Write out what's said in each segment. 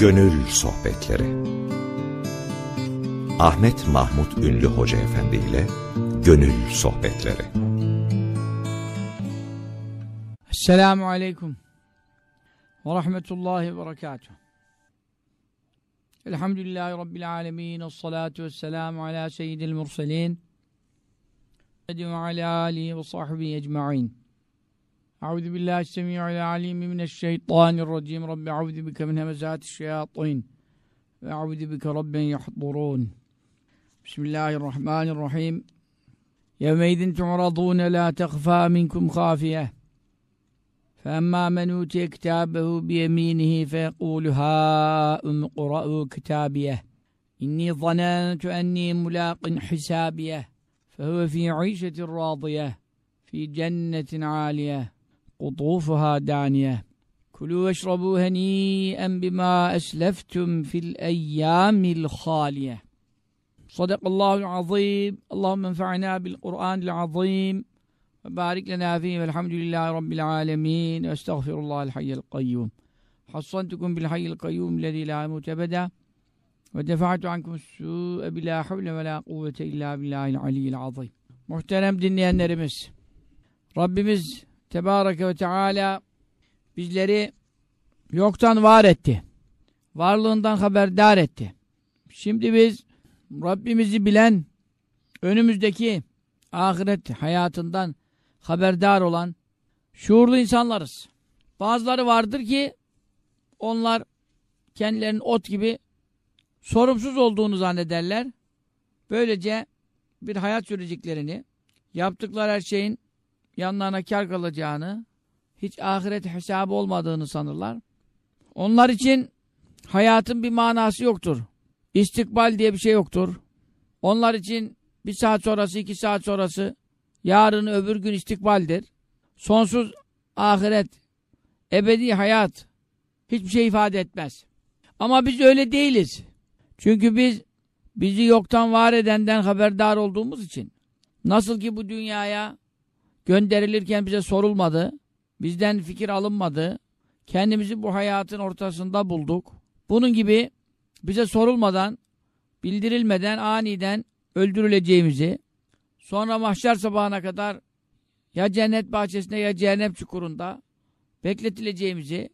Gönül Sohbetleri. Ahmet Mahmut Ünlü Hoca Efendi ile Gönül Sohbetleri. Esselamu Aleyküm ve Rahmetullahi ve Berekatuhu. Elhamdülillahi Rabbil Alemin. Esselatu vesselamu ala seyyidil murselin ve ala alihi ve sahbihi ecma'in أعوذ بالله السميع العليم من الشيطان الرجيم. رب أعوذ بك من همزات الشياطين وأعوذ بك رب يحضرون. بسم الله الرحمن الرحيم. يومئذ تعرضون لا تخفى منكم خافية. فأما من أوتي كتابه بيمينه فيقول هاؤم اقرأوا كتابيه. إني ظننت أني ملاق حسابيه. فهو في عيشة راضية في جنة عالية. قطوفها دانية. كلوا واشربوا هنيئا بما أسلفتم في الأيام الخالية. صدق الله العظيم. اللهم انفعنا بالقرآن العظيم. وبارك لنا فيه. والحمد لله رب العالمين. واستغفر الله الحي القيوم. حصنتكم بالحي القيوم الذي لا يموت أبدا. ودفعت عنكم السوء بلا حول ولا قوة إلا بالله العلي العظيم. Muhterem dinleyenlerimiz Rabbimiz Tebareke ve Teala bizleri yoktan var etti. Varlığından haberdar etti. Şimdi biz Rabbimizi bilen önümüzdeki ahiret hayatından haberdar olan şuurlu insanlarız. Bazıları vardır ki onlar kendilerinin ot gibi sorumsuz olduğunu zannederler. Böylece bir hayat süreceklerini, yaptıkları her şeyin yanlarına kar kalacağını, hiç ahiret hesabı olmadığını sanırlar. Onlar için hayatın bir manası yoktur. İstikbal diye bir şey yoktur. Onlar için bir saat sonrası, iki saat sonrası, yarın öbür gün istikbaldir. Sonsuz ahiret, ebedi hayat hiçbir şey ifade etmez. Ama biz öyle değiliz. Çünkü biz bizi yoktan var edenden haberdar olduğumuz için nasıl ki bu dünyaya gönderilirken bize sorulmadı, bizden fikir alınmadı, kendimizi bu hayatın ortasında bulduk. Bunun gibi bize sorulmadan, bildirilmeden aniden öldürüleceğimizi, sonra mahşer sabahına kadar ya cennet bahçesinde ya cehennem çukurunda bekletileceğimizi,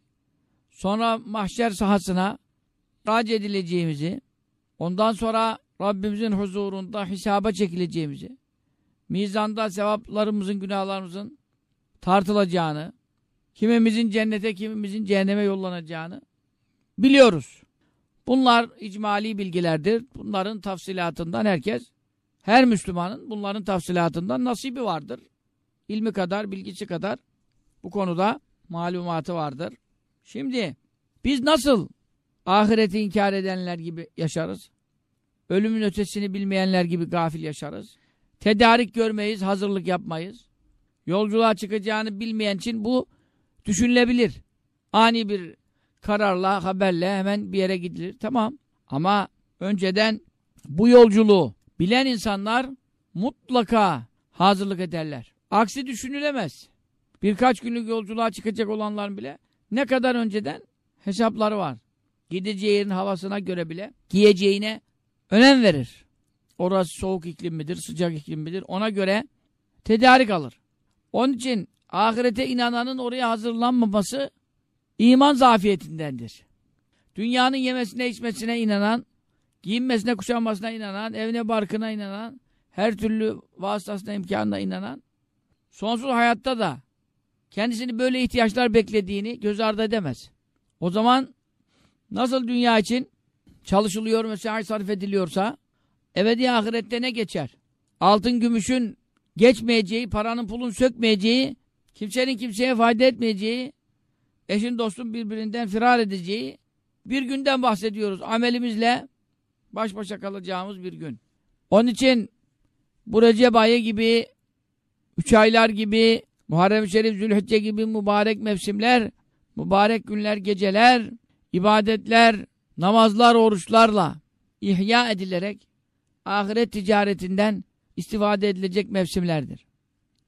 sonra mahşer sahasına rac edileceğimizi, ondan sonra Rabbimizin huzurunda hesaba çekileceğimizi, mizanda sevaplarımızın, günahlarımızın tartılacağını, kimimizin cennete, kimimizin cehenneme yollanacağını biliyoruz. Bunlar icmali bilgilerdir. Bunların tafsilatından herkes, her Müslümanın bunların tafsilatından nasibi vardır. İlmi kadar, bilgisi kadar bu konuda malumatı vardır. Şimdi biz nasıl ahireti inkar edenler gibi yaşarız? Ölümün ötesini bilmeyenler gibi gafil yaşarız. Tedarik görmeyiz, hazırlık yapmayız. Yolculuğa çıkacağını bilmeyen için bu düşünülebilir. Ani bir kararla, haberle hemen bir yere gidilir. Tamam. Ama önceden bu yolculuğu bilen insanlar mutlaka hazırlık ederler. Aksi düşünülemez. Birkaç günlük yolculuğa çıkacak olanlar bile ne kadar önceden hesapları var. Gideceği yerin havasına göre bile giyeceğine önem verir. Orası soğuk iklim midir, sıcak iklim midir? Ona göre tedarik alır. Onun için ahirete inananın oraya hazırlanmaması iman zafiyetindendir. Dünyanın yemesine içmesine inanan, giyinmesine kuşanmasına inanan, evine barkına inanan, her türlü vasıtasına imkanına inanan, sonsuz hayatta da kendisini böyle ihtiyaçlar beklediğini göz ardı edemez. O zaman nasıl dünya için çalışılıyor, mesai sarf ediliyorsa, ebedi ahirette ne geçer? Altın gümüşün geçmeyeceği, paranın pulun sökmeyeceği, kimsenin kimseye fayda etmeyeceği, eşin dostun birbirinden firar edeceği bir günden bahsediyoruz. Amelimizle baş başa kalacağımız bir gün. Onun için bu Recep ayı gibi, üç aylar gibi, Muharrem-i Şerif, Zülhicce gibi mübarek mevsimler, mübarek günler, geceler, ibadetler, namazlar, oruçlarla ihya edilerek ahiret ticaretinden istifade edilecek mevsimlerdir.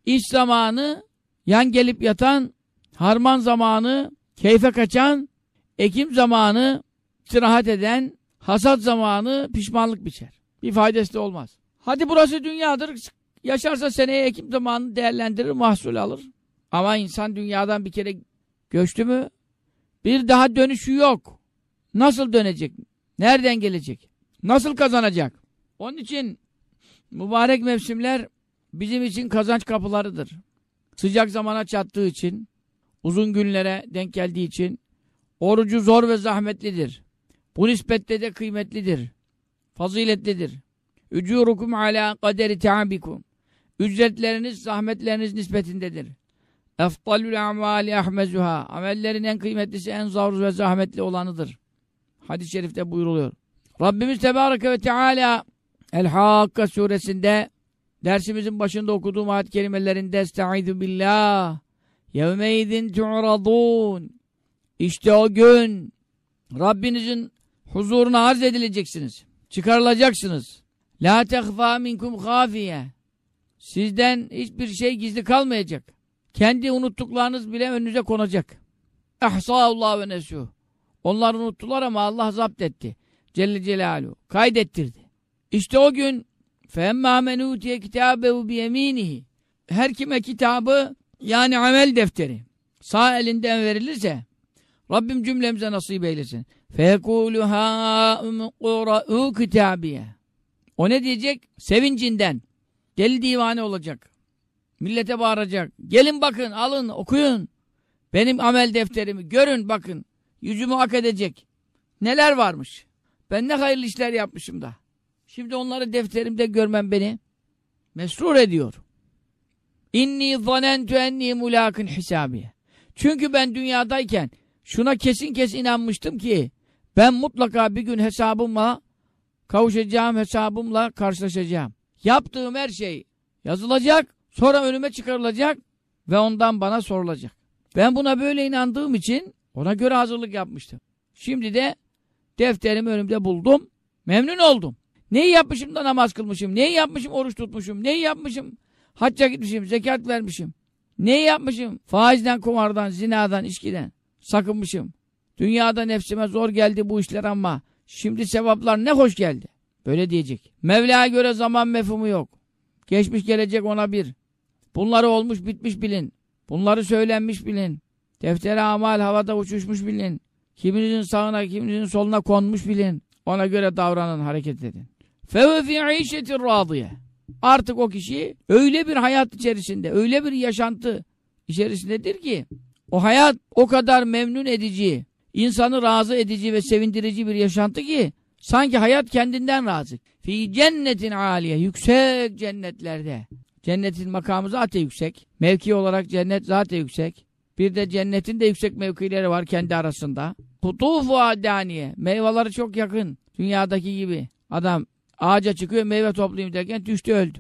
İş zamanı, yan gelip yatan, harman zamanı, keyfe kaçan, ekim zamanı, istirahat eden hasat zamanı pişmanlık biçer. Bir faydası da olmaz. Hadi burası dünyadır. Yaşarsa seneye ekim zamanı değerlendirir, mahsul alır. Ama insan dünyadan bir kere göçtü mü bir daha dönüşü yok. Nasıl dönecek? Nereden gelecek? Nasıl kazanacak? Onun için mübarek mevsimler bizim için kazanç kapılarıdır. Sıcak zamana çattığı için, uzun günlere denk geldiği için orucu zor ve zahmetlidir. Bu nispette de kıymetlidir. Faziletlidir. Ücurukum ala kaderi te'abikum. Ücretleriniz, zahmetleriniz nispetindedir. Eftalül amali ahmezuha. Amellerin en kıymetlisi, en zor ve zahmetli olanıdır. Hadis-i şerifte buyruluyor. Rabbimiz Tebareke ve Teala El-Hakka suresinde dersimizin başında okuduğum ayet kelimelerinde Estaizu billah Yevmeydin tu'radun İşte o gün Rabbinizin huzuruna arz edileceksiniz. Çıkarılacaksınız. La tehfâ minkum hafiye Sizden hiçbir şey gizli kalmayacak. Kendi unuttuklarınız bile önünüze konacak. Ahsâullah ve nesuh. Onlar unuttular ama Allah zapt etti. Celle Celaluhu. Kaydettirdi. İşte o gün فَاَمَّا مَنْ اُوْتِيَ كِتَابَهُ بِيَم۪ينِهِ Her kime kitabı yani amel defteri sağ elinden verilirse Rabbim cümlemize nasip eylesin. فَيَقُولُ هَا اُمْقُرَءُ كِتَابِيَ O ne diyecek? Sevincinden. Deli divane olacak. Millete bağıracak. Gelin bakın, alın, okuyun. Benim amel defterimi görün bakın. Yüzümü hak edecek. Neler varmış. Ben ne hayırlı işler yapmışım da. Şimdi onları defterimde görmem beni mesrur ediyor. İnni zanentu enni mulakın hisabiye. Çünkü ben dünyadayken şuna kesin kesin inanmıştım ki ben mutlaka bir gün hesabımla kavuşacağım, hesabımla karşılaşacağım. Yaptığım her şey yazılacak, sonra önüme çıkarılacak ve ondan bana sorulacak. Ben buna böyle inandığım için ona göre hazırlık yapmıştım. Şimdi de defterimi önümde buldum, memnun oldum. Neyi yapmışım da namaz kılmışım, neyi yapmışım oruç tutmuşum, neyi yapmışım hacca gitmişim, zekat vermişim. Neyi yapmışım? Faizden, kumardan, zinadan, içkiden sakınmışım. Dünyada nefsime zor geldi bu işler ama şimdi sevaplar ne hoş geldi. Böyle diyecek. Mevla'ya göre zaman mefhumu yok. Geçmiş gelecek ona bir. Bunları olmuş bitmiş bilin. Bunları söylenmiş bilin. Deftere amal havada uçuşmuş bilin. Kiminizin sağına kiminizin soluna konmuş bilin. Ona göre davranın hareket edin. فَوَ فِي عِيشَةٍ رَاضِيَ Artık o kişi öyle bir hayat içerisinde, öyle bir yaşantı içerisindedir ki o hayat o kadar memnun edici, insanı razı edici ve sevindirici bir yaşantı ki sanki hayat kendinden razı. Fi cennetin aliye, yüksek cennetlerde. Cennetin makamı zaten yüksek. Mevki olarak cennet zaten yüksek. Bir de cennetin de yüksek mevkileri var kendi arasında. Kutufu adaniye. Meyveleri çok yakın. Dünyadaki gibi. Adam ağaca çıkıyor meyve toplayayım derken düştü öldü.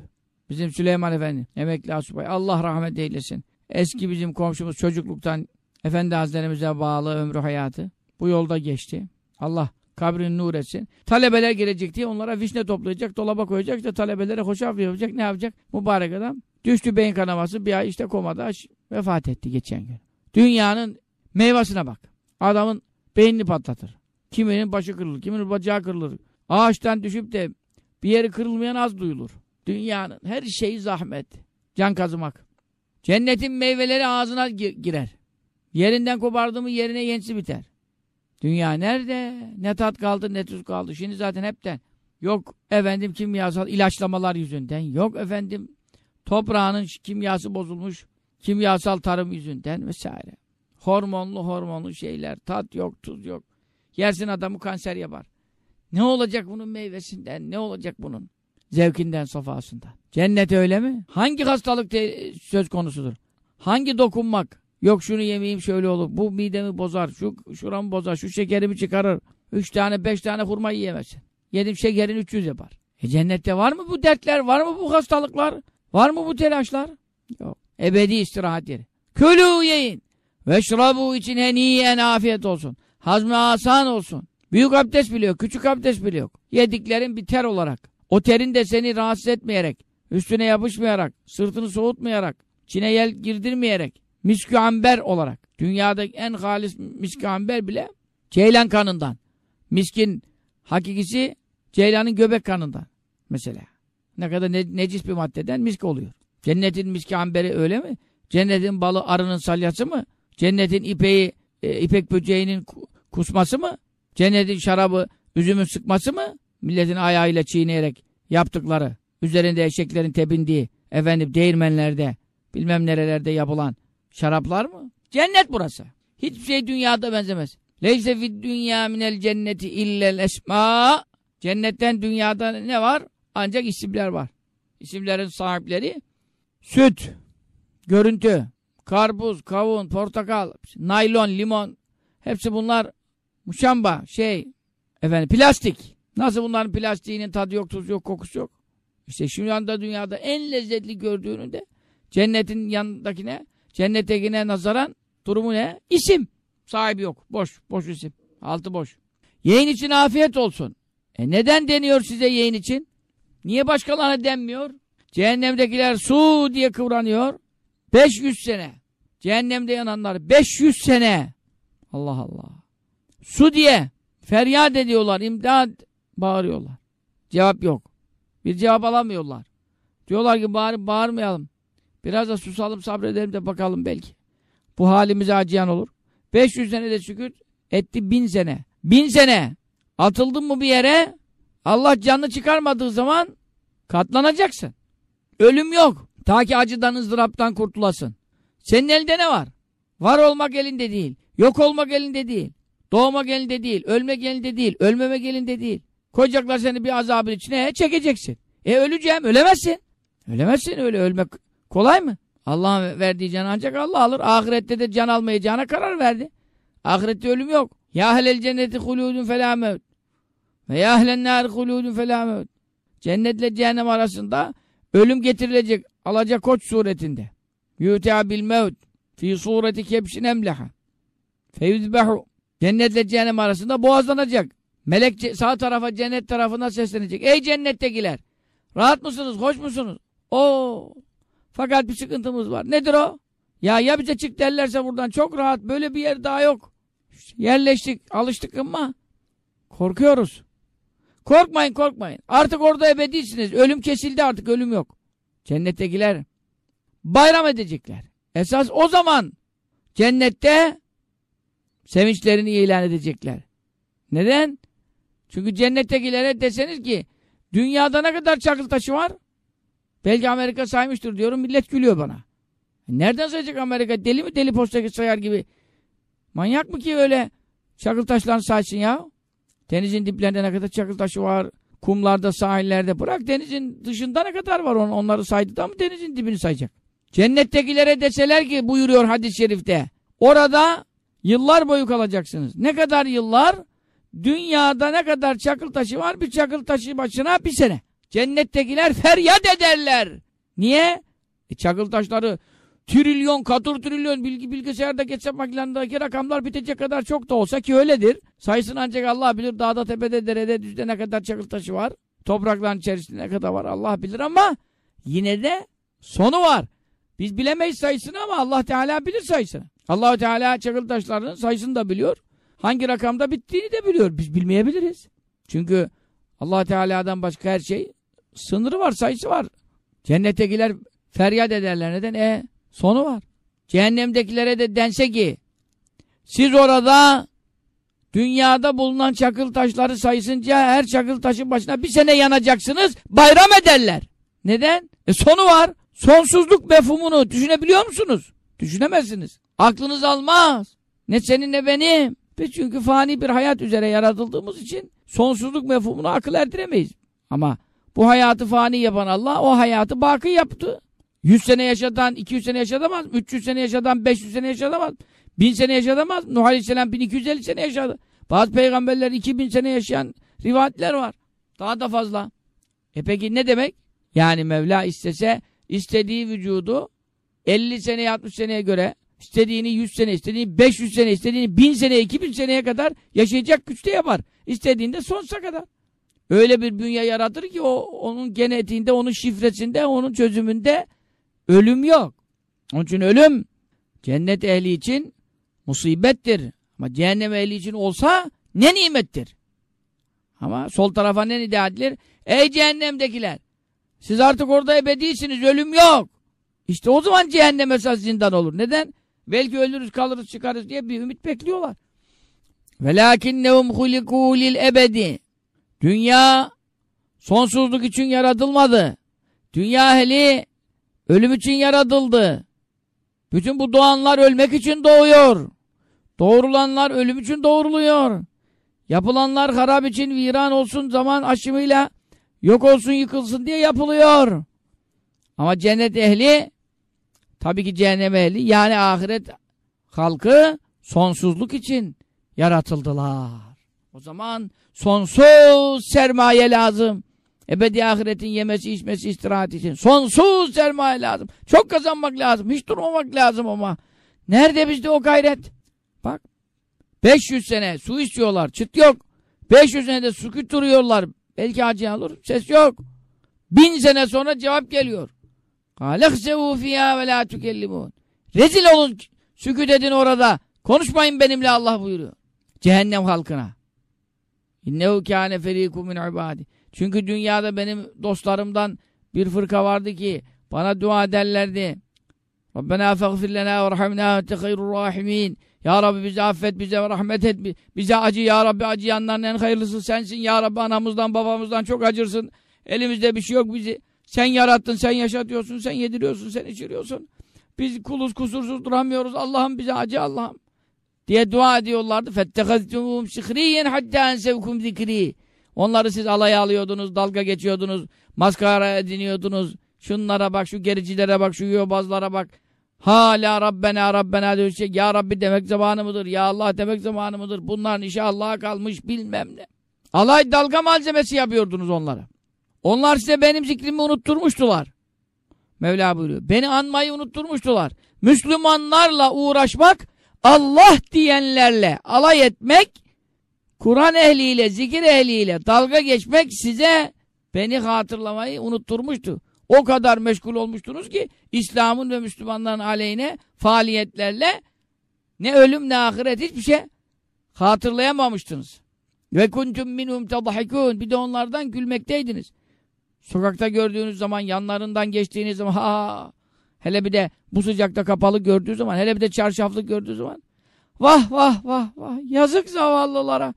Bizim Süleyman Efendi. Emekli asubay. Allah rahmet eylesin. Eski bizim komşumuz çocukluktan Efendi Hazretlerimize bağlı ömrü hayatı. Bu yolda geçti. Allah kabrini nur etsin. Talebeler gelecek diye onlara vişne toplayacak, dolaba koyacak, işte talebelere hoşaf yapacak, ne yapacak? Mübarek adam. Düştü beyin kanaması, bir ay işte komada vefat etti geçen gün. Dünyanın meyvasına bak. Adamın beynini patlatır. Kiminin başı kırılır, kiminin bacağı kırılır. Ağaçtan düşüp de bir yeri kırılmayan az duyulur. Dünyanın her şeyi zahmet. Can kazımak. Cennetin meyveleri ağzına girer. Yerinden kopardı mı yerine yenisi biter. Dünya nerede? Ne tat kaldı ne tuz kaldı. Şimdi zaten hepten. Yok efendim kimyasal ilaçlamalar yüzünden. Yok efendim toprağının kimyası bozulmuş. Kimyasal tarım yüzünden vesaire. Hormonlu hormonlu şeyler. Tat yok, tuz yok. Yersin adamı kanser yapar. Ne olacak bunun meyvesinden? Ne olacak bunun? Zevkinden, sofasından. Cennet öyle mi? Hangi hastalık söz konusudur? Hangi dokunmak? Yok şunu yemeyeyim şöyle olur. Bu midemi bozar. Şu şuramı bozar. Şu şekerimi çıkarır. Üç tane beş tane hurma yiyemezsin. Yedim şekerin 300 yapar. E cennette var mı bu dertler? Var mı bu hastalıklar? Var mı bu telaşlar? Yok. Ebedi istirahat yeri. Külü yiyin. Veşrabu için en afiyet olsun. Hazmı asan olsun. Büyük abdest bile yok. Küçük abdest bile yok. Yediklerin bir ter olarak. O terin de seni rahatsız etmeyerek, üstüne yapışmayarak, sırtını soğutmayarak, çine yel girdirmeyerek, miskü amber olarak. Dünyadaki en halis miskü amber bile ceylan kanından. Miskin hakikisi ceylanın göbek kanından mesela. Ne kadar ne, necis bir maddeden misk oluyor. Cennetin miski amberi öyle mi? Cennetin balı arının salyası mı? Cennetin ipeği e, ipek böceğinin kusması mı? Cennetin şarabı üzümün sıkması mı? Milletin ayağıyla çiğneyerek yaptıkları. Üzerinde eşeklerin tebindiği efendim değirmenlerde bilmem nerelerde yapılan şaraplar mı? Cennet burası. Hiçbir şey dünyada benzemez. Leyse fid dünya minel cenneti illel esma. Cennetten dünyada ne var? Ancak isimler var. İsimlerin sahipleri süt, görüntü, karpuz, kavun, portakal, naylon, limon hepsi bunlar muşamba, şey efendim plastik. Nasıl bunların plastiğinin tadı yok, tuzu yok, kokusu yok. İşte şu anda dünyada en lezzetli gördüğünü de cennetin yanındakine, cennettekine nazaran durumu ne? İsim. Sahibi yok. Boş. Boş isim. Altı boş. Yeğin için afiyet olsun. E neden deniyor size yeğin için? Niye başkalarına denmiyor? Cehennemdekiler su diye kıvranıyor. 500 sene. Cehennemde yananlar 500 sene. Allah Allah. Su diye feryat ediyorlar, imdad bağırıyorlar. Cevap yok. Bir cevap alamıyorlar. Diyorlar ki bağır, bağırmayalım. Biraz da susalım sabredelim de bakalım belki. Bu halimize acıyan olur. 500 sene de sükut etti bin sene. Bin sene. Atıldın mı bir yere Allah canını çıkarmadığı zaman katlanacaksın. Ölüm yok. Ta ki acıdan ızdıraptan kurtulasın. Senin elinde ne var? Var olmak elinde değil. Yok olmak elinde değil. Doğmak elinde değil. Ölmek elinde değil. Ölmemek elinde değil. Koyacaklar seni bir azabın içine çekeceksin. E öleceğim. Ölemezsin. Ölemezsin öyle ölmek kolay mı? Allah'ın verdiği can ancak Allah alır. Ahirette de can almayacağına karar verdi. Ahirette ölüm yok. Ya ehlel cenneti huludun felâ. Ve ya ehlen nâri huludun felâ. Cennetle cehennem arasında ölüm getirilecek. Alacak koç suretinde. Yüte'a bil mevt. Fi sureti kebşin emleha. Feyüzbehu. Cennetle cehennem arasında boğazlanacak. Melek sağ tarafa cennet tarafına seslenecek. Ey cennettekiler! Rahat mısınız? Hoş musunuz? Oo! Fakat bir sıkıntımız var. Nedir o? Ya ya bize çık derlerse buradan çok rahat. Böyle bir yer daha yok. Yerleştik, alıştık ama korkuyoruz. Korkmayın, korkmayın. Artık orada ebedisiniz. Ölüm kesildi artık, ölüm yok. Cennettekiler bayram edecekler. Esas o zaman cennette sevinçlerini ilan edecekler. Neden? Çünkü cennettekilere deseniz ki dünyada ne kadar çakıl taşı var? Belki Amerika saymıştır diyorum. Millet gülüyor bana. E nereden sayacak Amerika? Deli mi deli postaki sayar gibi? Manyak mı ki öyle çakıl taşlarını saysın ya? Denizin diplerinde ne kadar çakıl taşı var? Kumlarda, sahillerde. Bırak denizin dışında ne kadar var on, onları saydı da mı denizin dibini sayacak? Cennettekilere deseler ki buyuruyor hadis-i şerifte. Orada yıllar boyu kalacaksınız. Ne kadar yıllar? Dünyada ne kadar çakıl taşı var? Bir çakıl taşı başına bir sene. Cennettekiler feryat ederler. Niye? E çakıl taşları trilyon, katır trilyon bilgi bilgisayarda hesap makinelerindeki rakamlar bitecek kadar çok da olsa ki öyledir. Sayısını ancak Allah bilir. Dağda, tepede, derede, düzde ne kadar çakıl taşı var. Toprakların içerisinde ne kadar var Allah bilir ama yine de sonu var. Biz bilemeyiz sayısını ama Allah Teala bilir sayısını. allah Teala çakıl taşlarının sayısını da biliyor. Hangi rakamda bittiğini de biliyor. Biz bilmeyebiliriz. Çünkü allah Teala'dan başka her şey sınırı var, sayısı var. Cennettekiler feryat ederler. Neden? E sonu var. Cehennemdekilere de dense ki siz orada dünyada bulunan çakıl taşları sayısınca her çakıl taşın başına bir sene yanacaksınız. Bayram ederler. Neden? E sonu var. Sonsuzluk mefhumunu düşünebiliyor musunuz? Düşünemezsiniz. Aklınız almaz. Ne senin ne benim. Biz çünkü fani bir hayat üzere yaratıldığımız için sonsuzluk mefhumunu akıl erdiremeyiz. Ama bu hayatı fani yapan Allah o hayatı bakı yaptı. 100 sene yaşadan 200 sene yaşadamaz. 300 sene yaşadan 500 sene yaşadamaz. 1000 sene yaşadamaz. Nuh Aleyhisselam 1250 sene yaşadı. Bazı peygamberler 2000 sene yaşayan rivayetler var. Daha da fazla. E peki ne demek? Yani Mevla istese istediği vücudu 50 sene 60 seneye göre istediğini 100 sene, istediğini 500 sene, istediğini 1000 sene, 2000 seneye kadar yaşayacak güçte yapar. İstediğinde sonsuza kadar. Öyle bir bünye yaratır ki o onun genetiğinde, onun şifresinde, onun çözümünde ölüm yok. Onun için ölüm cennet ehli için musibettir. Ama cehennem ehli için olsa ne nimettir. Ama sol tarafa ne nida edilir? Ey cehennemdekiler! Siz artık orada ebedisiniz, ölüm yok. İşte o zaman cehennem esas zindan olur. Neden? Belki ölürüz, kalırız, çıkarız diye bir ümit bekliyorlar. وَلَاكِنَّهُمْ خُلِقُوا لِلْاَبَدِ Dünya sonsuzluk için yaratılmadı. Dünya ehli ölüm için yaratıldı. Bütün bu doğanlar ölmek için doğuyor. Doğrulanlar ölüm için doğruluyor. Yapılanlar harap için viran olsun zaman aşımıyla yok olsun yıkılsın diye yapılıyor. Ama cennet ehli tabii ki cehennem ehli yani ahiret halkı sonsuzluk için yaratıldılar. O zaman sonsuz sermaye lazım. Ebedi ahiretin yemesi, içmesi, istirahat için. Sonsuz sermaye lazım. Çok kazanmak lazım. Hiç durmamak lazım ama. Nerede bizde o gayret? Bak. 500 sene su içiyorlar. Çıt yok. 500 sene de sükut duruyorlar. Belki hacı alır. Ses yok. Bin sene sonra cevap geliyor. Aleksevu. Rezil olun sükut edin orada. Konuşmayın benimle Allah buyuruyor. Cehennem halkına. Çünkü dünyada benim dostlarımdan bir fırka vardı ki bana dua ederlerdi. Rabbena feğfir lena ve rahmina ve tehayrur rahimin. Ya Rabbi bizi affet, bize rahmet et. Bize acı ya Rabbi acıyanların en hayırlısı sensin. Ya Rabbi anamızdan babamızdan çok acırsın. Elimizde bir şey yok bizi. Sen yarattın, sen yaşatıyorsun, sen yediriyorsun, sen içiriyorsun. Biz kuluz kusursuz duramıyoruz. Allah'ım bize acı Allah'ım. Diye dua ediyorlardı. فَاتَّخَذْتُمُهُمْ شِخْرِيًّا حَتَّى اَنْسَوْكُمْ ذِكْرِي Onları siz alaya alıyordunuz, dalga geçiyordunuz, maskara ediniyordunuz. Şunlara bak, şu gericilere bak, şu yobazlara bak. Hala Rabbena Rabbena diyor şey, Ya Rabbi demek zamanı mıdır? Ya Allah demek zamanı mıdır? Bunların işi Allah'a kalmış bilmem ne. Alay dalga malzemesi yapıyordunuz onlara. Onlar size benim zikrimi unutturmuştular. Mevla buyuruyor. Beni anmayı unutturmuştular. Müslümanlarla uğraşmak, Allah diyenlerle alay etmek, Kur'an ehliyle, zikir ehliyle dalga geçmek size beni hatırlamayı unutturmuştu. O kadar meşgul olmuştunuz ki İslam'ın ve Müslümanların aleyhine faaliyetlerle ne ölüm ne ahiret hiçbir şey hatırlayamamıştınız. Ve kuntum minhum tadhakun. Bir de onlardan gülmekteydiniz. Sokakta gördüğünüz zaman, yanlarından geçtiğiniz zaman ha hele bir de bu sıcakta kapalı gördüğü zaman, hele bir de çarşaflı gördüğü zaman vah vah vah vah yazık zavallılara.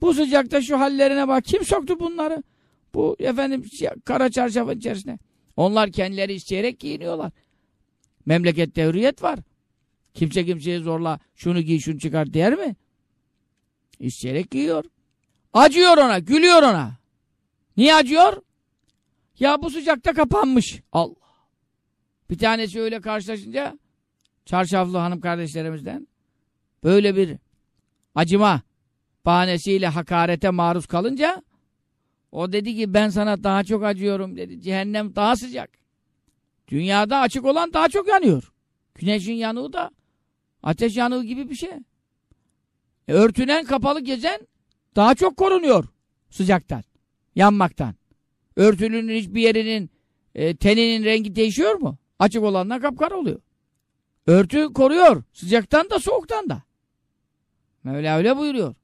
Bu sıcakta şu hallerine bak. Kim soktu bunları? Bu efendim kara çarşafın içerisine. Onlar kendileri isteyerek giyiniyorlar. Memlekette hürriyet var. Kimse kimseye zorla şunu giy şunu çıkar der mi? İsteyerek giyiyor. Acıyor ona, gülüyor ona. Niye acıyor? Ya bu sıcakta kapanmış. Allah. Bir tanesi öyle karşılaşınca çarşaflı hanım kardeşlerimizden böyle bir acıma bahanesiyle hakarete maruz kalınca o dedi ki ben sana daha çok acıyorum dedi. Cehennem daha sıcak. Dünyada açık olan daha çok yanıyor. Güneşin yanığı da ateş yanığı gibi bir şey. E, örtünen kapalı gezen daha çok korunuyor sıcaktan, yanmaktan. Örtülünün hiçbir yerinin e, teninin rengi değişiyor mu? Açık olanlar kapkara oluyor. Örtü koruyor. Sıcaktan da soğuktan da. Mevla öyle buyuruyor.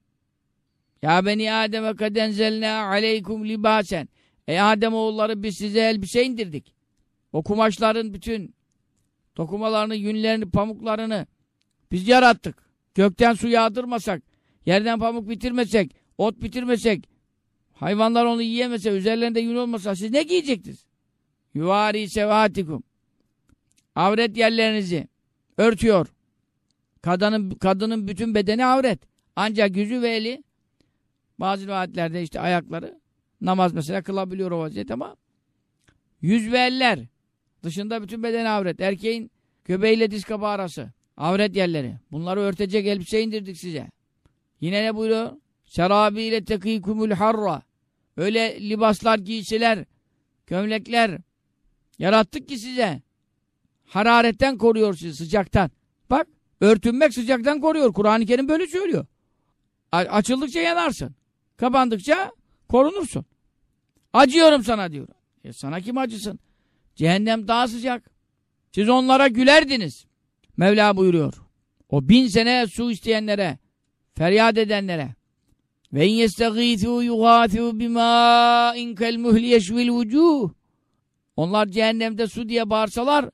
Ya beni Adem'e kadenzelna aleykum libasen. Ey Adem oğulları biz size elbise indirdik. O kumaşların bütün dokumalarını, yünlerini, pamuklarını biz yarattık. Gökten su yağdırmasak, yerden pamuk bitirmesek, ot bitirmesek, hayvanlar onu yiyemese, üzerlerinde yün olmasa siz ne giyecektiniz? Yuvari sevatikum. Avret yerlerinizi örtüyor. Kadının, kadının bütün bedeni avret. Ancak yüzü ve eli bazı rivayetlerde işte ayakları namaz mesela kılabiliyor o vaziyet ama yüz ve eller dışında bütün beden avret. Erkeğin göbeğiyle diz kapağı arası. Avret yerleri. Bunları örtecek elbise indirdik size. Yine ne buyuruyor? Şerabiyle tekikumul harra. Öyle libaslar, giysiler, gömlekler yarattık ki size. Hararetten koruyor sizi, sıcaktan. Bak, örtünmek sıcaktan koruyor. Kur'an-ı Kerim böyle söylüyor. Açıldıkça yanarsın. Kapandıkça korunursun. Acıyorum sana diyor. E sana kim acısın? Cehennem daha sıcak. Siz onlara gülerdiniz. Mevla buyuruyor. O bin sene su isteyenlere, feryat edenlere, Ve in yestegîthû yugâthû bimâin kelmuhli yeşvil vücûh. Onlar cehennemde su diye bağırsalar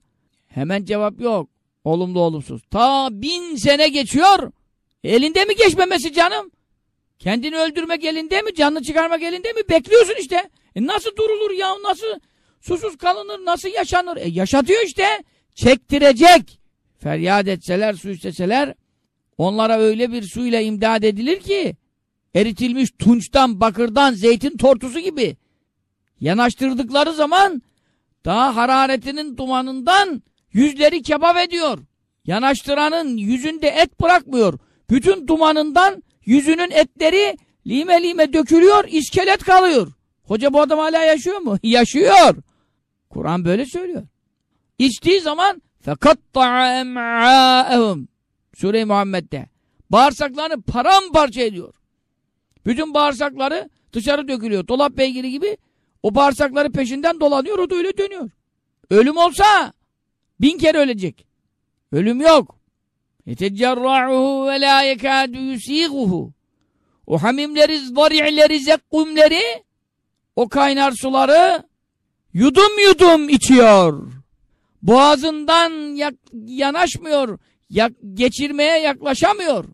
hemen cevap yok. Olumlu olumsuz. Ta bin sene geçiyor. Elinde mi geçmemesi canım? Kendini öldürmek elinde mi? Canını çıkarmak elinde mi? Bekliyorsun işte. E nasıl durulur ya? Nasıl susuz kalınır? Nasıl yaşanır? E yaşatıyor işte. Çektirecek. Feryat etseler, su isteseler onlara öyle bir suyla imdad edilir ki eritilmiş tunçtan, bakırdan, zeytin tortusu gibi yanaştırdıkları zaman daha hararetinin dumanından yüzleri kebap ediyor. Yanaştıranın yüzünde et bırakmıyor. Bütün dumanından yüzünün etleri lime lime dökülüyor, iskelet kalıyor. Hoca bu adam hala yaşıyor mu? yaşıyor. Kur'an böyle söylüyor. İçtiği zaman فَقَطَّعَ اَمْعَاءَهُمْ Sure-i Muhammed'de. Bağırsaklarını paramparça ediyor. Bütün bağırsakları dışarı dökülüyor. Dolap beygiri gibi o bağırsakları peşinden dolanıyor, o da öyle dönüyor. Ölüm olsa bin kere ölecek. Ölüm yok. يَتَجَرَّعُهُ وَلَا يَكَادُ يُس۪يغُهُ O hamimleri, zari'leri, zekkumleri o kaynar suları yudum yudum içiyor. Boğazından yak, yanaşmıyor, yak, geçirmeye yaklaşamıyor.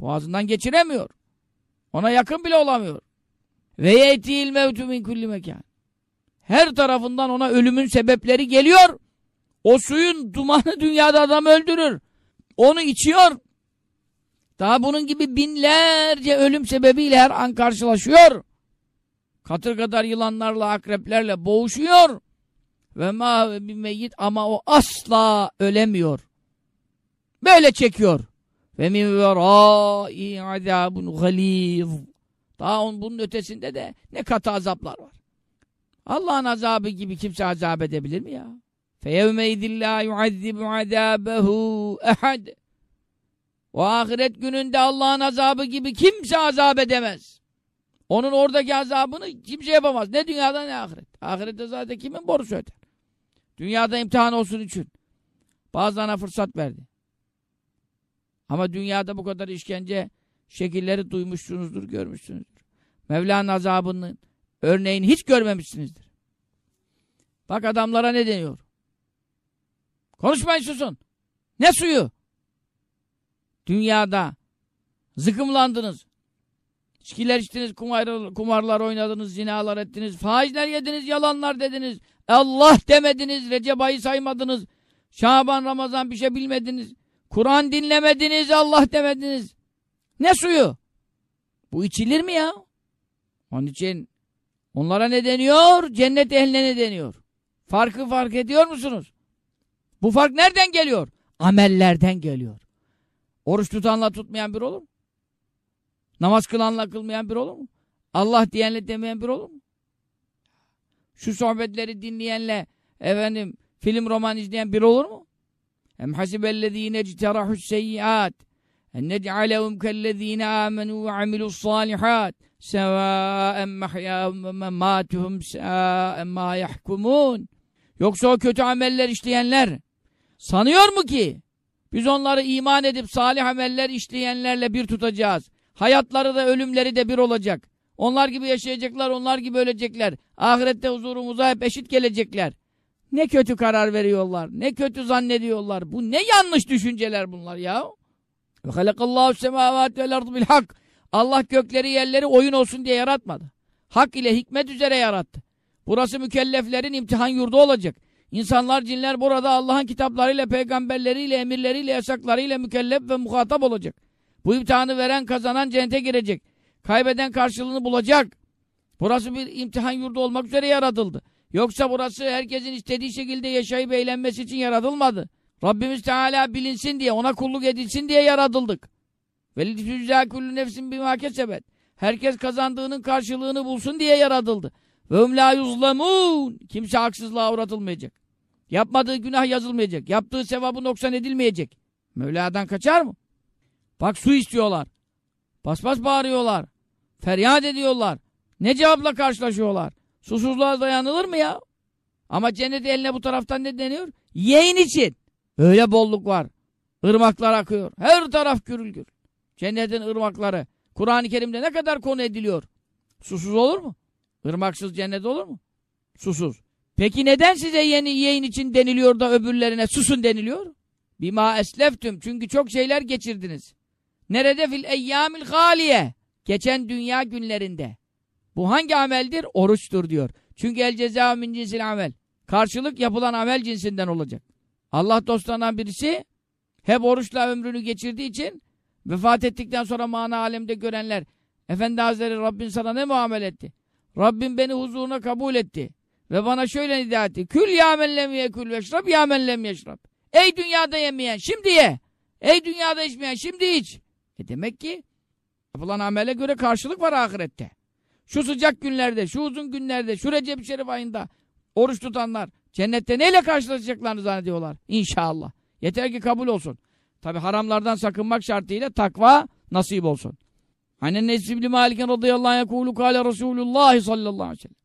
Boğazından geçiremiyor. Ona yakın bile olamıyor. Ve yetil mevtu min kulli mekan. Her tarafından ona ölümün sebepleri geliyor. O suyun dumanı dünyada adam öldürür. Onu içiyor. Daha bunun gibi binlerce ölüm sebebiyle her an karşılaşıyor. Katır kadar yılanlarla, akreplerle boğuşuyor. Ve ma bir meyyit ama o asla ölemiyor. Böyle çekiyor. Ve min verai azabun galiz. Daha on, bunun ötesinde de ne katı azaplar var. Allah'ın azabı gibi kimse azap edebilir mi ya? فَيَوْمَ اِذٍ لَا يُعَذِّبُ عَذَابَهُ اَحَدٍ O ahiret gününde Allah'ın azabı gibi kimse azap edemez. Onun oradaki azabını kimse yapamaz. Ne dünyada ne ahiret. Ahirette zaten kimin borusu öder? Dünyada imtihan olsun için. Bazılarına fırsat verdi. Ama dünyada bu kadar işkence şekilleri duymuşsunuzdur, görmüşsünüzdür. Mevla'nın azabının örneğini hiç görmemişsinizdir. Bak adamlara ne deniyor? Konuşmayın susun. Ne suyu? Dünyada zıkımlandınız. İçkiler içtiniz, kumar, kumarlar oynadınız, zinalar ettiniz, faizler yediniz, yalanlar dediniz. Allah demediniz, Recep ayı saymadınız. Şaban, Ramazan bir şey bilmediniz. Kur'an dinlemediniz, Allah demediniz. Ne suyu? Bu içilir mi ya? Onun için onlara ne deniyor? Cennet ehline ne deniyor? Farkı fark ediyor musunuz? Bu fark nereden geliyor? Amellerden geliyor. Oruç tutanla tutmayan bir olur mu? Namaz kılanla kılmayan bir olur mu? Allah diyenle demeyen bir olur mu? Şu sohbetleri dinleyenle efendim film roman izleyen bir olur mu? Em hasibellezine ecterahus seyyiat en nec'alehum kellezine amenu ve amilus salihat sevâen mahyâhum ve memâtuhum sâen mâ yahkumun Yoksa o kötü ameller işleyenler sanıyor mu ki biz onları iman edip salih ameller işleyenlerle bir tutacağız. Hayatları da ölümleri de bir olacak. Onlar gibi yaşayacaklar, onlar gibi ölecekler. Ahirette huzurumuza hep eşit gelecekler. Ne kötü karar veriyorlar, ne kötü zannediyorlar. Bu ne yanlış düşünceler bunlar ya. Halakallahu semavati vel ardı bil hak. Allah gökleri yerleri oyun olsun diye yaratmadı. Hak ile hikmet üzere yarattı. Burası mükelleflerin imtihan yurdu olacak. İnsanlar, cinler burada Allah'ın kitaplarıyla, peygamberleriyle, emirleriyle, yasaklarıyla mükellef ve muhatap olacak. Bu imtihanı veren kazanan cennete girecek. Kaybeden karşılığını bulacak. Burası bir imtihan yurdu olmak üzere yaratıldı. Yoksa burası herkesin istediği şekilde yaşayıp eğlenmesi için yaratılmadı. Rabbimiz Teala bilinsin diye, ona kulluk edilsin diye yaratıldık. Velitüzâ küllü nefsin bimâ kesebet. Herkes kazandığının karşılığını bulsun diye yaratıldı. Ve hum la yuzlemun. Kimse haksızlığa uğratılmayacak. Yapmadığı günah yazılmayacak. Yaptığı sevabı noksan edilmeyecek. Mevla'dan kaçar mı? Bak su istiyorlar. Bas bas bağırıyorlar. Feryat ediyorlar. Ne cevapla karşılaşıyorlar? Susuzluğa dayanılır mı ya? Ama cennet eline bu taraftan ne deniyor? Yiyin için. Öyle bolluk var. Irmaklar akıyor. Her taraf gürül gürül. Cennetin ırmakları. Kur'an-ı Kerim'de ne kadar konu ediliyor? Susuz olur mu? Irmaksız cennet olur mu? Susuz. Peki neden size yeni yiyin için deniliyor da öbürlerine susun deniliyor? Bima esleftüm. Çünkü çok şeyler geçirdiniz. Nerede fil eyyamil haliye? Geçen dünya günlerinde. Bu hangi ameldir? Oruçtur diyor. Çünkü el ceza min cinsil amel. Karşılık yapılan amel cinsinden olacak. Allah dostlarından birisi hep oruçla ömrünü geçirdiği için vefat ettikten sonra mana alemde görenler Efendi Hazretleri Rabbin sana ne muamele etti? Rabbim beni huzuruna kabul etti. Ve bana şöyle nida etti. Kül ya men lem yekül veşrab ya men lem yeşrab. Ey dünyada yemeyen şimdi ye. Ey dünyada içmeyen şimdi iç. E demek ki yapılan amele göre karşılık var ahirette. Şu sıcak günlerde, şu uzun günlerde, şu Recep-i Şerif ayında oruç tutanlar cennette neyle karşılaşacaklarını zannediyorlar. İnşallah. Yeter ki kabul olsun. Tabi haramlardan sakınmak şartıyla takva nasip olsun. Hani Enes İbni Malik'in radıyallahu anh yekulu kâle Resulullah sallallahu aleyhi ve sellem.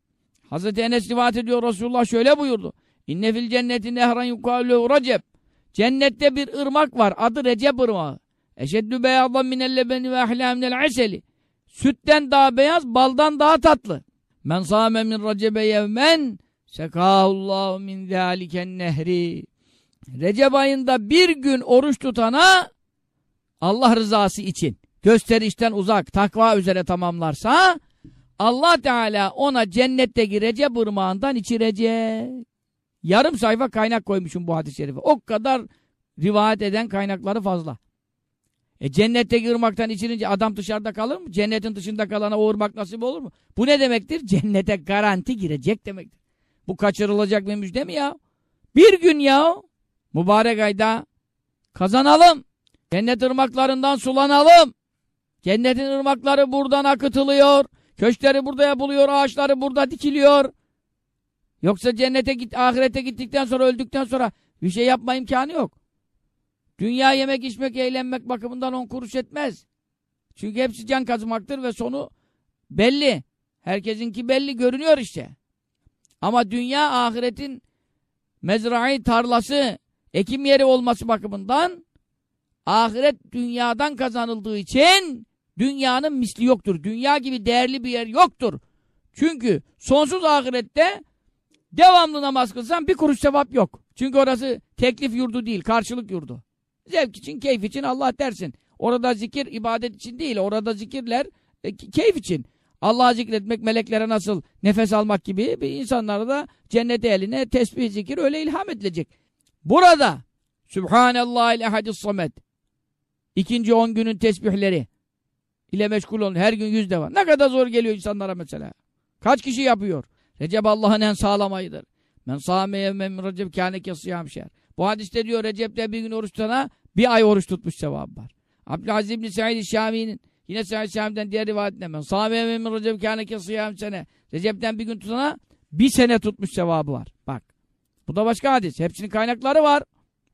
Hazreti Enes rivayet ediyor Resulullah şöyle buyurdu. İnne fil cenneti nehran yukâlu recep. Cennette bir ırmak var. Adı Recep ırmağı. Eşeddü beyazdan minellebeni ve ahlâ minel aseli. Sütten daha beyaz, baldan daha tatlı. Men sâme min recebe yevmen sekâhullâhu min zâliken nehri. Recep ayında bir gün oruç tutana Allah rızası için gösterişten uzak, takva üzere tamamlarsa Allah Teala ona cennetteki Recep ırmağından içirecek. Yarım sayfa kaynak koymuşum bu hadis-i şerife. O kadar rivayet eden kaynakları fazla. E cennetteki ırmaktan içilince adam dışarıda kalır mı? Cennetin dışında kalana o ırmak nasip olur mu? Bu ne demektir? Cennete garanti girecek demektir. Bu kaçırılacak bir müjde mi ya? Bir gün ya mübarek ayda kazanalım. Cennet ırmaklarından sulanalım. Cennetin ırmakları buradan akıtılıyor. Köşkleri burada yapılıyor, ağaçları burada dikiliyor. Yoksa cennete git, ahirete gittikten sonra, öldükten sonra bir şey yapma imkanı yok. Dünya yemek, içmek, eğlenmek bakımından on kuruş etmez. Çünkü hepsi can kazmaktır ve sonu belli. Herkesinki belli, görünüyor işte. Ama dünya ahiretin mezrai tarlası, ekim yeri olması bakımından ahiret dünyadan kazanıldığı için dünyanın misli yoktur. Dünya gibi değerli bir yer yoktur. Çünkü sonsuz ahirette devamlı namaz kılsan bir kuruş sevap yok. Çünkü orası teklif yurdu değil, karşılık yurdu. Zevk için, keyif için Allah dersin. Orada zikir ibadet için değil, orada zikirler e, keyif için. Allah'ı zikretmek meleklere nasıl nefes almak gibi bir insanlara da cennete eline tesbih zikir öyle ilham edilecek. Burada Sübhanallah ile hadis samet ikinci on günün tesbihleri ile meşgul olun. Her gün yüz defa. Ne kadar zor geliyor insanlara mesela. Kaç kişi yapıyor? Recep Allah'ın en sağlam ayıdır. Men sâmeye men recep kâneke sıyam şer. Bu hadiste diyor Recep'te bir gün oruç tutana bir ay oruç tutmuş sevabı var. Abdülaziz İbni Said Şami'nin yine Said Şami'den diğer rivayetinde men sâmeye men recep kâneke sıyam sene. Recep'ten bir gün tutana bir sene tutmuş sevabı var. Bak. Bu da başka hadis. Hepsinin kaynakları var.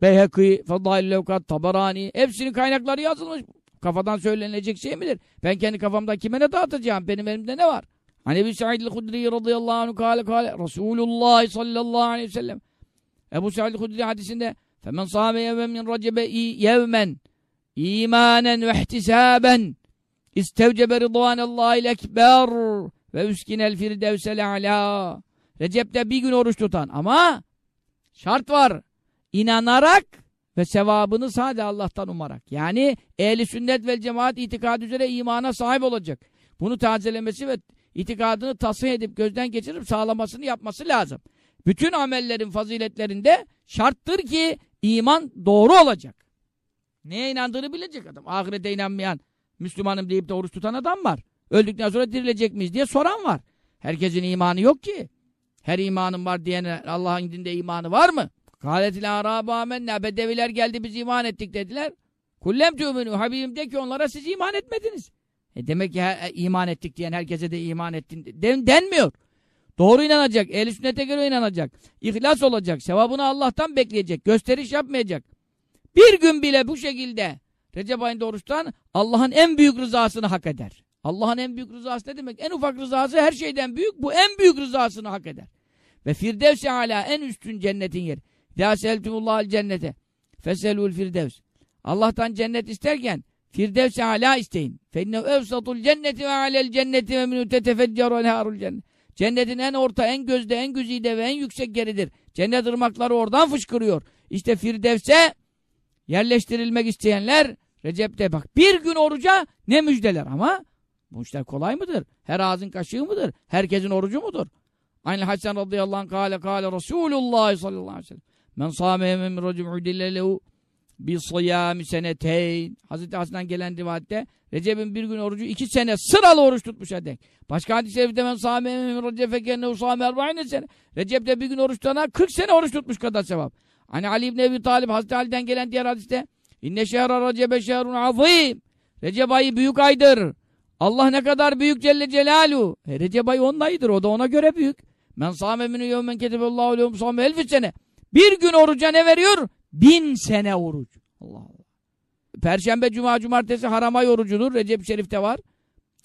Beyhekî, Fadail Levkat, Tabarani. Hepsinin kaynakları yazılmış. Kafadan söylenilecek şey midir? Ben kendi kafamda kime ne dağıtacağım? Benim elimde ne var? Hani Ebu Sa'id el-Hudri radıyallahu anh kâle kâle Resulullah sallallahu aleyhi ve sellem Ebu Sa'id el-Hudri hadisinde فَمَنْ صَامَ يَوْمًا مِنْ رَجَبَ يَوْمًا اِيمَانًا وَاحْتِسَابًا اِسْتَوْجَبَ رِضْوَانَ اللّٰهِ الْاَكْبَرِ ve üskinel firdevsel ala. Recep'te bir gün oruç tutan ama şart var. İnanarak ve sevabını sadece Allah'tan umarak. Yani ehli sünnet ve cemaat itikad üzere imana sahip olacak. Bunu tazelemesi ve itikadını tasih edip gözden geçirip sağlamasını yapması lazım. Bütün amellerin faziletlerinde şarttır ki iman doğru olacak. Neye inandığını bilecek adam. Ahirete inanmayan, Müslümanım deyip de oruç tutan adam var. Öldükten sonra dirilecek miyiz diye soran var. Herkesin imanı yok ki. Her imanım var diyene Allah'ın indinde imanı var mı? Kâletil arâbâ amennâ. Bedeviler geldi biz iman ettik dediler. Kullem tü'minû. Habibim de ki onlara siz iman etmediniz. E demek ki he, iman ettik diyen herkese de iman ettin den, denmiyor. Doğru inanacak. Ehl-i sünnete göre inanacak. İhlas olacak. Sevabını Allah'tan bekleyecek. Gösteriş yapmayacak. Bir gün bile bu şekilde Recep ayında oruçtan Allah'ın en büyük rızasını hak eder. Allah'ın en büyük rızası ne demek? En ufak rızası her şeyden büyük. Bu en büyük rızasını hak eder. Ve Firdevs-i en üstün cennetin yeri. Ya seltumullahal cennete. Feselul firdevs. Allah'tan cennet isterken Firdevs-i Ala isteyin. Fennehu evsatul cenneti ve alel cenneti ve minü tetefeccaru enharul cennet. Cennetin en orta, en gözde, en güzide ve en yüksek yeridir. Cennet ırmakları oradan fışkırıyor. İşte Firdevs'e yerleştirilmek isteyenler Recep'te bak bir gün oruca ne müjdeler ama bu işler kolay mıdır? Her ağzın kaşığı mıdır? Herkesin orucu mudur? Aynı Hasan radıyallahu anh kâle kâle Resulullah sallallahu aleyhi ve sellem men sâme min racim udille lehu bi sıyâmi seneteyn Hazreti Hasan'dan gelen rivayette Recep'in bir gün orucu iki sene sıralı oruç tutmuşa denk. Başka hadis-i şerifte men sâme min recep fekenne usâme erba'ine sene. Recep'te bir gün oruç tutana 40 sene oruç tutmuş kadar sevap. Hani Ali İbni Ebi Talib Hazreti Ali'den gelen diğer hadiste İnne şehra recebe şehrun azim. Recep ayı büyük aydır. Allah ne kadar büyük Celle Celalu. E, Recep ayı onun ayıdır. O da ona göre büyük. Men sâme minü yevmen ketebellâhu lehum sâme elfi sene. Bir gün oruca ne veriyor? Bin sene oruç. Allah Allah. Perşembe, cuma, cumartesi haram ay orucudur. Recep Şerif'te var.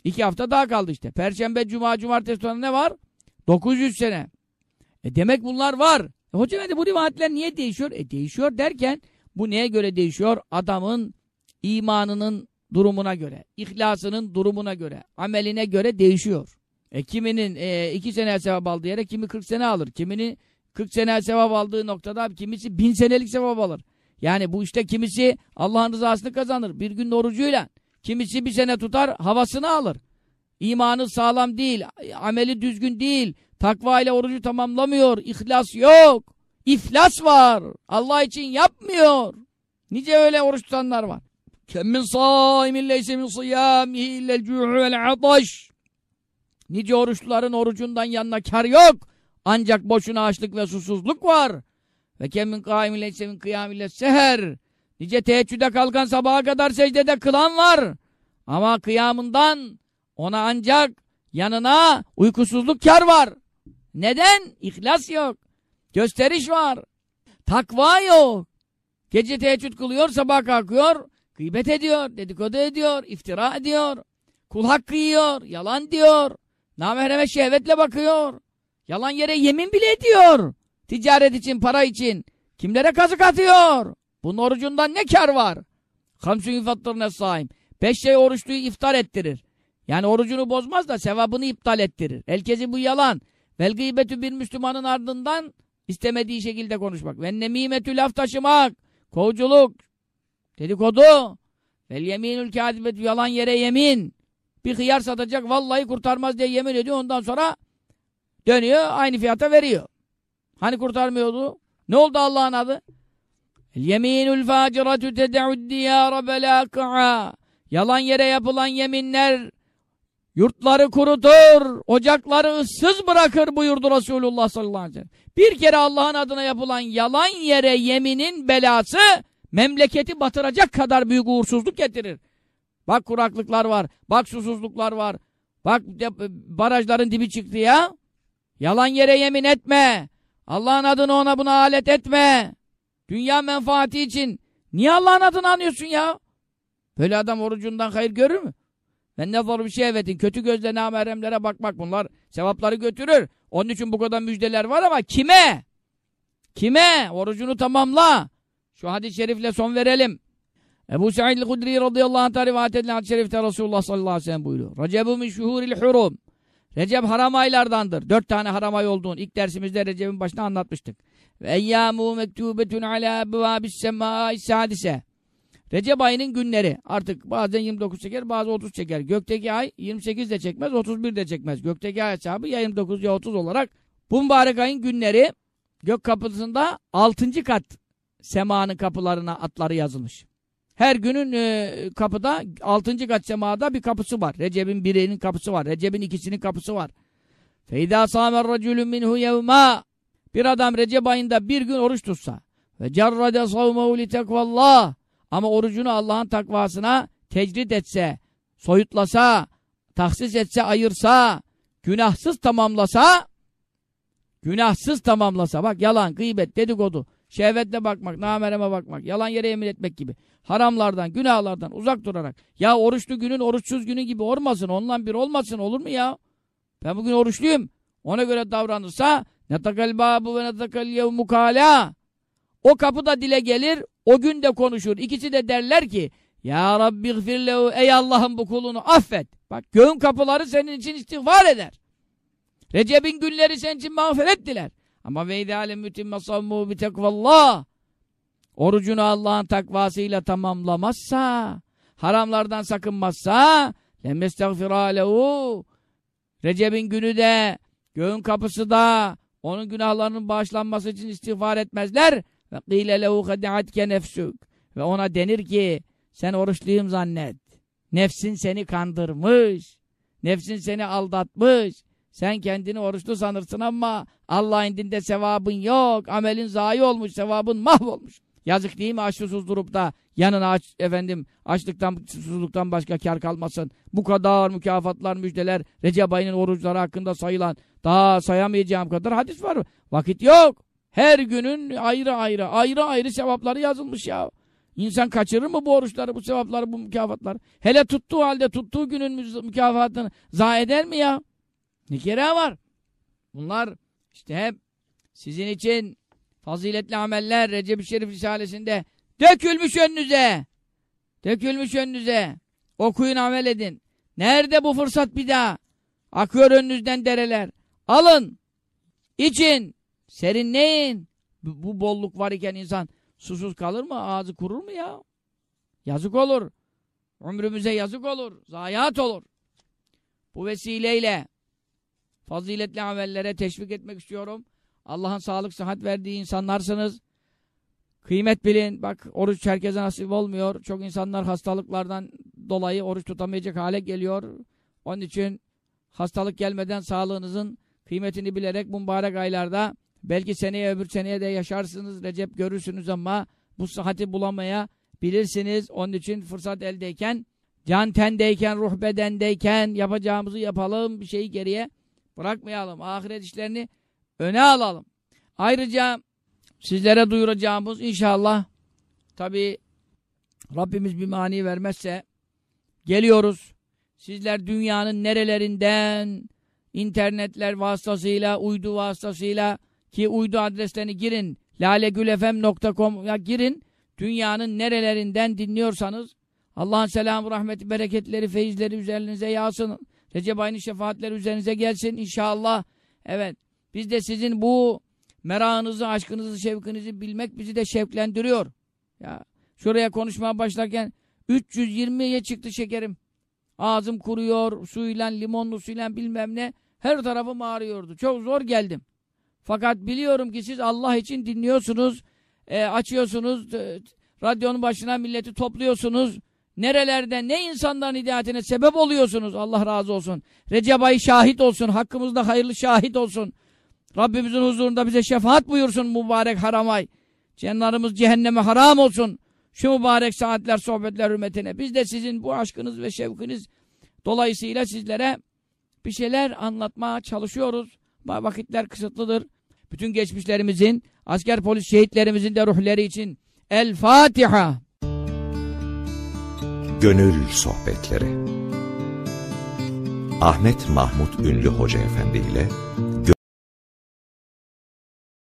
İki hafta daha kaldı işte. Perşembe, cuma, cumartesi sonra ne var? 900 sene. E demek bunlar var. E hocam hadi bu rivayetler niye değişiyor? E değişiyor derken bu neye göre değişiyor? Adamın imanının durumuna göre, ihlasının durumuna göre, ameline göre değişiyor. E kiminin e, iki sene sevap aldığı yere kimi 40 sene alır. Kiminin 40 sene sevap aldığı noktada kimisi bin senelik sevap alır. Yani bu işte kimisi Allah'ın rızasını kazanır bir gün orucuyla. Kimisi bir sene tutar havasını alır. İmanı sağlam değil, ameli düzgün değil, takva ile orucu tamamlamıyor, ihlas yok, iflas var, Allah için yapmıyor. Nice öyle oruç tutanlar var. Kem min sâimin leyse min sıyâmihi illel cû'u vel ataş. Nice oruçluların orucundan yanına kar yok. Ancak boşuna açlık ve susuzluk var. Ve kemin kâimin leyse min kıyâmille seher. Nice teheccüde kalkan sabaha kadar secdede kılan var. Ama kıyamından ona ancak yanına uykusuzluk kar var. Neden? İhlas yok. Gösteriş var. Takva yok. Gece teheccüd kılıyor, sabah kalkıyor, gıybet ediyor, dedikodu ediyor, iftira ediyor, kul hakkı yiyor, yalan diyor, namahreme şehvetle bakıyor, yalan yere yemin bile ediyor. Ticaret için, para için. Kimlere kazık atıyor? Bunun orucundan ne kar var? Hamsün ifattırne saim. Beş şey oruçluyu iftar ettirir. Yani orucunu bozmaz da sevabını iptal ettirir. Elkezi bu yalan. Vel gıybetü bir Müslümanın ardından istemediği şekilde konuşmak. Ve nemimetü laf taşımak. Kovuculuk. Dedikodu. Vel yeminül kâzibetü yalan yere yemin. Bir hıyar satacak vallahi kurtarmaz diye yemin ediyor. Ondan sonra dönüyor aynı fiyata veriyor. Hani kurtarmıyordu? Ne oldu Allah'ın adı? Yeminül faciratü tede'ud diyâre belâkı'a. Yalan yere yapılan yeminler yurtları kurutur, ocakları ıssız bırakır buyurdu Resulullah sallallahu aleyhi ve sellem. Bir kere Allah'ın adına yapılan yalan yere yeminin belası memleketi batıracak kadar büyük uğursuzluk getirir. Bak kuraklıklar var, bak susuzluklar var, bak barajların dibi çıktı ya. Yalan yere yemin etme. Allah'ın adını ona buna alet etme. Dünya menfaati için. Niye Allah'ın adını anıyorsun ya? Böyle adam orucundan hayır görür mü? Ben ne zor bir şey evetin. Kötü gözle nameremlere bakmak bunlar sevapları götürür. Onun için bu kadar müjdeler var ama kime? Kime? Orucunu tamamla. Şu hadis-i şerifle son verelim. Ebu Sa'id el-Hudri radıyallahu anh'a rivayet edilen hadis-i şerifte Resulullah sallallahu aleyhi ve sellem buyuruyor. Recep'u min şuhuril hurum. Recep haram aylardandır. Dört tane haram ay olduğunu ilk dersimizde Recep'in başına anlatmıştık. Ve eyyâmû mektûbetun alâ bevâbis semâi sâdise. Recep ayının günleri. Artık bazen 29 çeker, bazı 30 çeker. Gökteki ay 28 de çekmez, 31 de çekmez. Gökteki ay hesabı ya 29 ya 30 olarak. Bu mübarek ayın günleri gök kapısında 6. kat semanın kapılarına atları yazılmış. Her günün e, kapıda 6. kat semada bir kapısı var. Recep'in birinin kapısı var. Recep'in ikisinin kapısı var. Feyda samer racülün minhu yevma bir adam Recep ayında bir gün oruç tutsa ve cerrade savmehu li tekvallah ama orucunu Allah'ın takvasına tecrid etse, soyutlasa, tahsis etse, ayırsa, günahsız tamamlasa, günahsız tamamlasa, bak yalan, gıybet, dedikodu, şehvetle bakmak, namereme bakmak, yalan yere yemin etmek gibi, haramlardan, günahlardan uzak durarak, ya oruçlu günün oruçsuz günü gibi olmasın, ondan bir olmasın, olur mu ya? Ben bugün oruçluyum, ona göre davranırsa, netakal babu ve netakal yevmukala, o kapıda dile gelir, o gün de konuşur. İkisi de derler ki Ya Rabbi gfirlehu ey Allah'ım bu kulunu affet. Bak göğün kapıları senin için istiğfar eder. Recep'in günleri senin için mağfiret diler. Ama ve ideale mütimme savmu bi. Orucunu Allah'ın takvasıyla tamamlamazsa, haramlardan sakınmazsa, lemmestagfirâ lehu. Recep'in günü de, göğün kapısı da, onun günahlarının bağışlanması için istiğfar etmezler. Ve qîle lehu hadi'atke nefsük. Ve ona denir ki, sen oruçluyum zannet. Nefsin seni kandırmış. Nefsin seni aldatmış. Sen kendini oruçlu sanırsın ama Allah indinde sevabın yok. Amelin zayi olmuş, sevabın mahvolmuş. Yazık değil mi susuz durup da yanına aç efendim açlıktan susuzluktan başka kar kalmasın. Bu kadar mükafatlar müjdeler Recep ayının oruçları hakkında sayılan daha sayamayacağım kadar hadis var. Vakit yok. Her günün ayrı ayrı ayrı ayrı sevapları yazılmış ya. İnsan kaçırır mı bu oruçları, bu sevapları, bu mükafatları? Hele tuttuğu halde tuttuğu günün mükafatını zayi eder mi ya? Ne kere var? Bunlar işte hep sizin için faziletli ameller Recep-i Şerif Risalesi'nde dökülmüş önünüze. Dökülmüş önünüze. Okuyun amel edin. Nerede bu fırsat bir daha? Akıyor önünüzden dereler. Alın. için. Serinleyin. Bu, bu bolluk var iken insan susuz kalır mı? Ağzı kurur mu ya? Yazık olur. Ömrümüze yazık olur. Zayiat olur. Bu vesileyle faziletli amellere teşvik etmek istiyorum. Allah'ın sağlık, sıhhat verdiği insanlarsınız. Kıymet bilin. Bak oruç herkese nasip olmuyor. Çok insanlar hastalıklardan dolayı oruç tutamayacak hale geliyor. Onun için hastalık gelmeden sağlığınızın kıymetini bilerek mübarek aylarda belki seneye öbür seneye de yaşarsınız. Recep görürsünüz ama bu sıhhati bulamaya bilirsiniz. Onun için fırsat eldeyken, can tendeyken, ruh bedendeyken yapacağımızı yapalım. Bir şeyi geriye bırakmayalım. Ahiret işlerini öne alalım. Ayrıca sizlere duyuracağımız inşallah tabi Rabbimiz bir mani vermezse geliyoruz. Sizler dünyanın nerelerinden internetler vasıtasıyla, uydu vasıtasıyla ki uydu adreslerini girin lalegülfm.com'a girin. Dünyanın nerelerinden dinliyorsanız Allah'ın selamı, rahmeti, bereketleri, feyizleri üzerinize yağsın. Recep ayının şefaatleri üzerinize gelsin inşallah. Evet. Biz de sizin bu merakınızı, aşkınızı, şevkinizi bilmek bizi de şevklendiriyor. Ya şuraya konuşmaya başlarken 320'ye çıktı şekerim. Ağzım kuruyor, suyla, limonlu suyla bilmem ne. Her tarafım ağrıyordu. Çok zor geldim. Fakat biliyorum ki siz Allah için dinliyorsunuz, e, açıyorsunuz, e, radyonun başına milleti topluyorsunuz. Nerelerden, ne insanların hidayetine sebep oluyorsunuz. Allah razı olsun. Recep ayı şahit olsun. Hakkımızda hayırlı şahit olsun. Rabbimizin huzurunda bize şefaat buyursun mübarek haram ay. Cenlarımız cehenneme haram olsun. Şu mübarek saatler, sohbetler hürmetine. Biz de sizin bu aşkınız ve şevkiniz dolayısıyla sizlere bir şeyler anlatmaya çalışıyoruz. Vakitler kısıtlıdır. Bütün geçmişlerimizin, asker polis şehitlerimizin de ruhları için El Fatiha. Gönül Sohbetleri. Ahmet Mahmut Ünlü Hoca Efendi ile